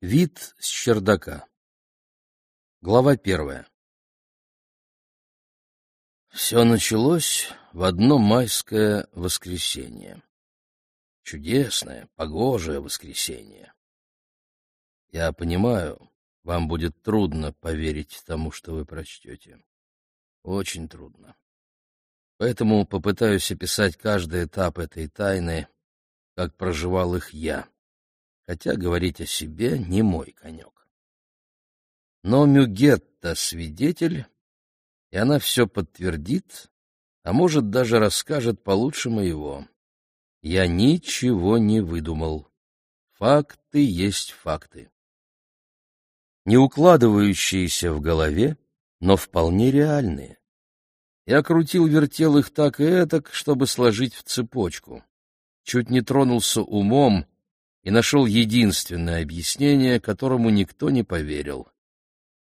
Вид с чердака. Глава первая. Все началось в одно майское воскресенье. Чудесное, погожее воскресенье. Я понимаю, вам будет трудно поверить тому, что вы прочтете. Очень трудно. Поэтому попытаюсь описать каждый этап этой тайны, как проживал их я хотя говорить о себе не мой конек. Но Мюгетта свидетель, и она все подтвердит, а может даже расскажет получше моего. Я ничего не выдумал. Факты есть факты. Не укладывающиеся в голове, но вполне реальные. Я крутил-вертел их так и этак, чтобы сложить в цепочку. Чуть не тронулся умом, и нашел единственное объяснение, которому никто не поверил.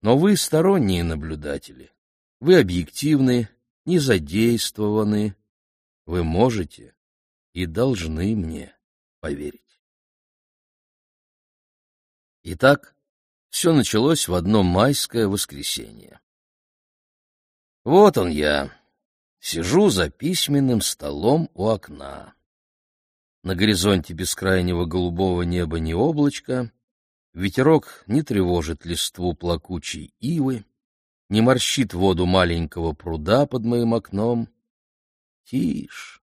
Но вы сторонние наблюдатели, вы объективны, не задействованы, вы можете и должны мне поверить. Итак, все началось в одно майское воскресенье. Вот он я, сижу за письменным столом у окна. На горизонте бескрайнего голубого неба не облачко, ветерок не тревожит листву плакучей ивы, не морщит воду маленького пруда под моим окном. Тишь!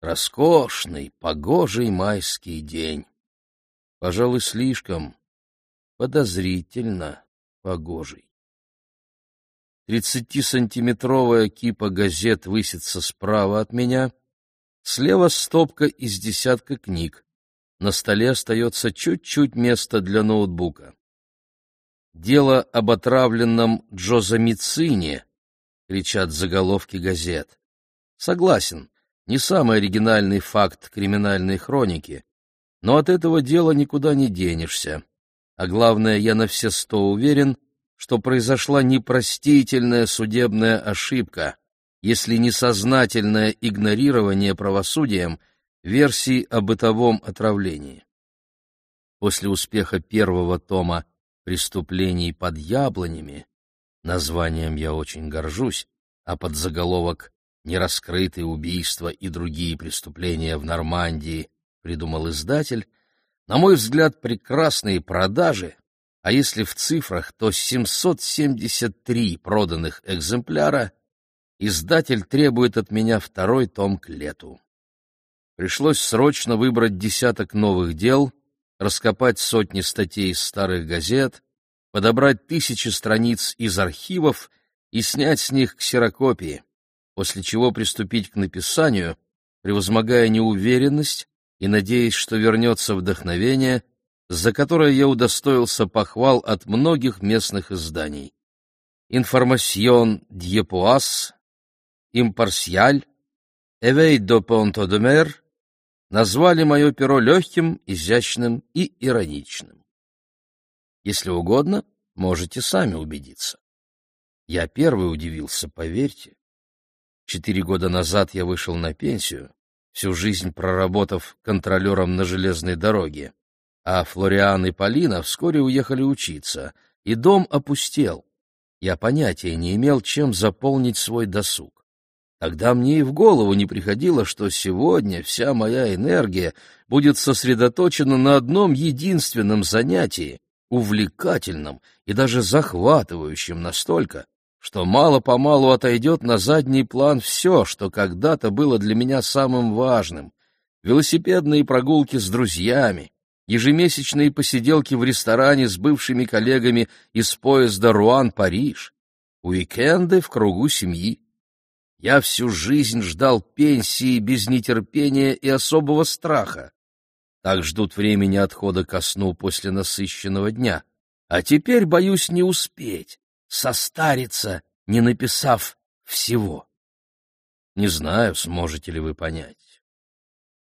Роскошный, погожий майский день. Пожалуй, слишком подозрительно погожий. Тридцатисантиметровая кипа газет высится справа от меня — Слева стопка из десятка книг. На столе остается чуть-чуть места для ноутбука. «Дело об отравленном Джозамицине», — кричат заголовки газет. Согласен, не самый оригинальный факт криминальной хроники, но от этого дела никуда не денешься. А главное, я на все сто уверен, что произошла непростительная судебная ошибка, если не сознательное игнорирование правосудием версии о бытовом отравлении. После успеха первого тома «Преступлений под яблонями» названием я очень горжусь, а под заголовок «Нераскрытые убийства и другие преступления в Нормандии» придумал издатель, на мой взгляд, прекрасные продажи, а если в цифрах, то 773 проданных экземпляра издатель требует от меня второй том к лету. Пришлось срочно выбрать десяток новых дел, раскопать сотни статей из старых газет, подобрать тысячи страниц из архивов и снять с них ксерокопии, после чего приступить к написанию, превозмогая неуверенность и надеясь, что вернется вдохновение, за которое я удостоился похвал от многих местных изданий. «Информасьон Дьепуас», импарсиаль, эвей до понто де мер назвали мое перо легким, изящным и ироничным. Если угодно, можете сами убедиться. Я первый удивился, поверьте. Четыре года назад я вышел на пенсию, всю жизнь проработав контролером на железной дороге, а Флориан и Полина вскоре уехали учиться, и дом опустел. Я понятия не имел, чем заполнить свой досуг. Тогда мне и в голову не приходило, что сегодня вся моя энергия будет сосредоточена на одном единственном занятии, увлекательном и даже захватывающем настолько, что мало-помалу отойдет на задний план все, что когда-то было для меня самым важным. Велосипедные прогулки с друзьями, ежемесячные посиделки в ресторане с бывшими коллегами из поезда Руан-Париж, уикенды в кругу семьи. Я всю жизнь ждал пенсии без нетерпения и особого страха. Так ждут времени отхода ко сну после насыщенного дня. А теперь боюсь не успеть, состариться, не написав всего. Не знаю, сможете ли вы понять.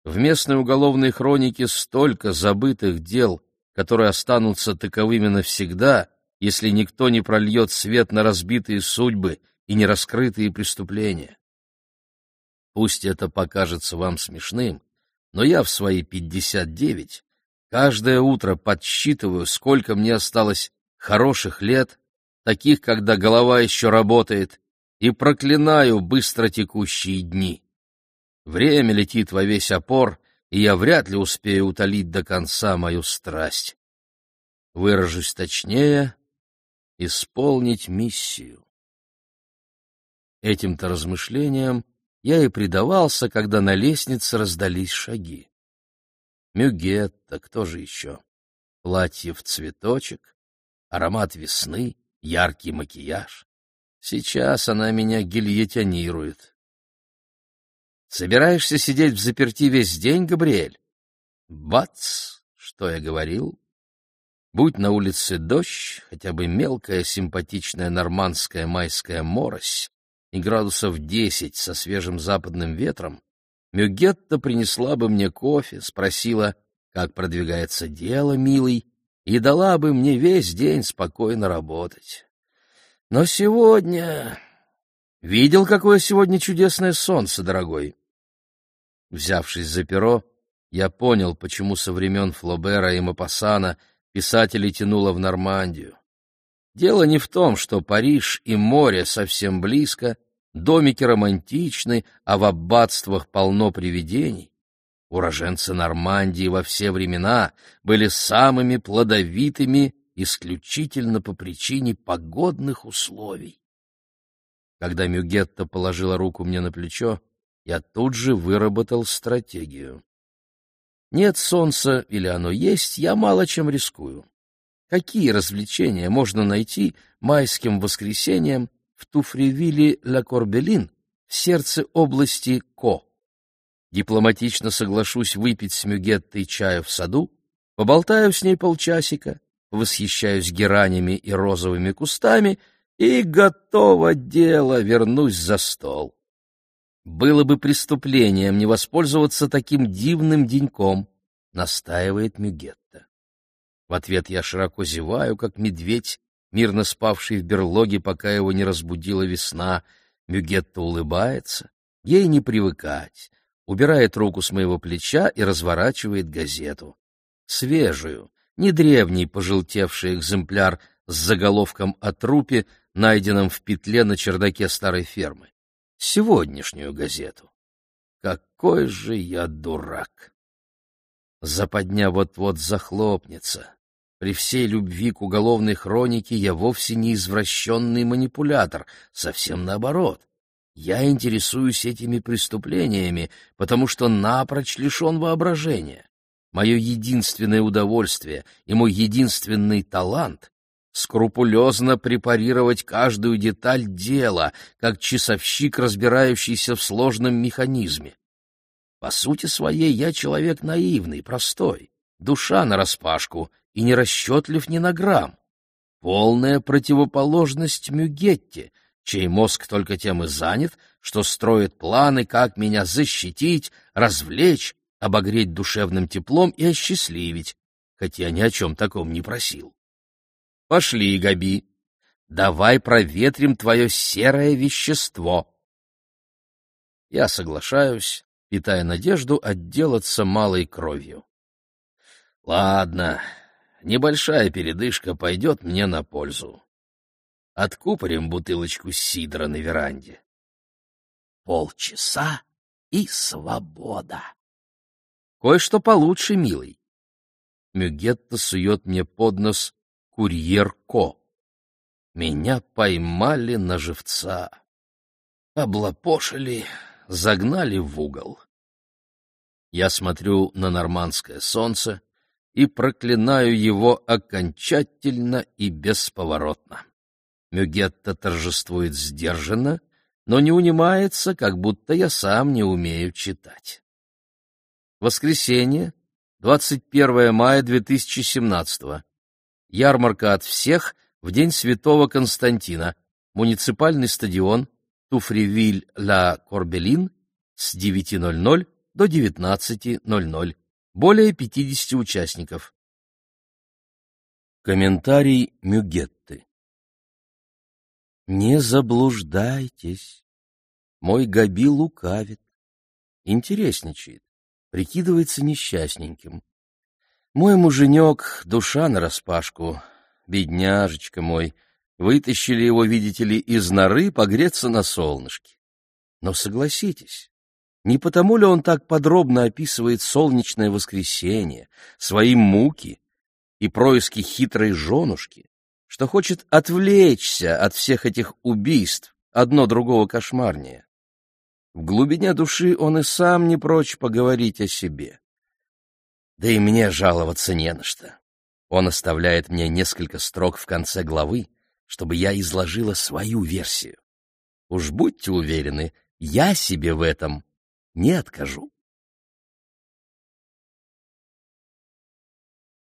В местной уголовной хронике столько забытых дел, которые останутся таковыми навсегда, если никто не прольет свет на разбитые судьбы — и нераскрытые преступления. Пусть это покажется вам смешным, но я в свои пятьдесят девять Каждое утро подсчитываю, сколько мне осталось хороших лет, таких, когда голова еще работает, и проклинаю быстро текущие дни. Время летит во весь опор, и я вряд ли успею утолить до конца мою страсть. Выражусь точнее — исполнить миссию. Этим-то размышлениям я и предавался, когда на лестнице раздались шаги. Мюгетта, кто же еще? Платье в цветочек, аромат весны, яркий макияж. Сейчас она меня гильотинирует. Собираешься сидеть в заперти весь день, Габриэль? Бац! Что я говорил? Будь на улице дождь, хотя бы мелкая симпатичная нормандская майская морось и градусов десять со свежим западным ветром, Мюгетта принесла бы мне кофе, спросила, как продвигается дело, милый, и дала бы мне весь день спокойно работать. Но сегодня... Видел, какое сегодня чудесное солнце, дорогой? Взявшись за перо, я понял, почему со времен Флобера и Мапассана писателей тянуло в Нормандию. Дело не в том, что Париж и море совсем близко, домики романтичны, а в аббатствах полно привидений. Уроженцы Нормандии во все времена были самыми плодовитыми исключительно по причине погодных условий. Когда Мюгетта положила руку мне на плечо, я тут же выработал стратегию. Нет солнца или оно есть, я мало чем рискую. Какие развлечения можно найти майским воскресеньем в Туфревилле-Ла-Корбелин, в сердце области Ко. Дипломатично соглашусь выпить с Мюгеттой чаю в саду, поболтаю с ней полчасика, восхищаюсь геранями и розовыми кустами и готово дело, вернусь за стол. Было бы преступлением не воспользоваться таким дивным деньком, настаивает Мюгетта. В ответ я широко зеваю, как медведь, мирно спавший в берлоге, пока его не разбудила весна. Мюгетта улыбается. Ей не привыкать. Убирает руку с моего плеча и разворачивает газету. Свежую, не древний пожелтевший экземпляр с заголовком о трупе, найденном в петле на чердаке старой фермы. Сегодняшнюю газету. Какой же я дурак! Западня вот-вот захлопнется. При всей любви к уголовной хронике я вовсе не извращенный манипулятор, совсем наоборот. Я интересуюсь этими преступлениями, потому что напрочь лишен воображения. Мое единственное удовольствие и мой единственный талант — скрупулезно препарировать каждую деталь дела, как часовщик, разбирающийся в сложном механизме. По сути своей я человек наивный, простой, душа нараспашку — и не расчетлив ни на грамм. Полная противоположность Мюгетте, чей мозг только тем и занят, что строит планы, как меня защитить, развлечь, обогреть душевным теплом и осчастливить, хотя ни о чем таком не просил. Пошли, Габи, давай проветрим твое серое вещество. Я соглашаюсь, питая надежду отделаться малой кровью. Ладно, небольшая передышка пойдет мне на пользу. Откупорим бутылочку сидра на веранде. Полчаса и свобода. Кое-что получше, милый. Мюгетта сует мне под нос курьер. Меня поймали на живца. Облапошили, загнали в угол. Я смотрю на нормандское солнце, и проклинаю его окончательно и бесповоротно. Мюгетта торжествует сдержанно, но не унимается, как будто я сам не умею читать. Воскресенье, 21 мая 2017 Ярмарка от всех в День Святого Константина. Муниципальный стадион Туфревиль-Ла-Корбелин с 9.00 до 19.00 более 50 участников. Комментарий Мюгетты Не заблуждайтесь. Мой Габи лукавит, интересничает, прикидывается несчастненьким. Мой муженек — душа нараспашку, бедняжечка мой. Вытащили его, видите ли, из норы погреться на солнышке. Но согласитесь, не потому ли он так подробно описывает солнечное воскресенье, свои муки и происки хитрой женушки, что хочет отвлечься от всех этих убийств, одно другого кошмарнее? В глубине души он и сам не прочь поговорить о себе. Да и мне жаловаться не на что. Он оставляет мне несколько строк в конце главы, чтобы я изложила свою версию. Уж будьте уверены, я себе в этом не откажу.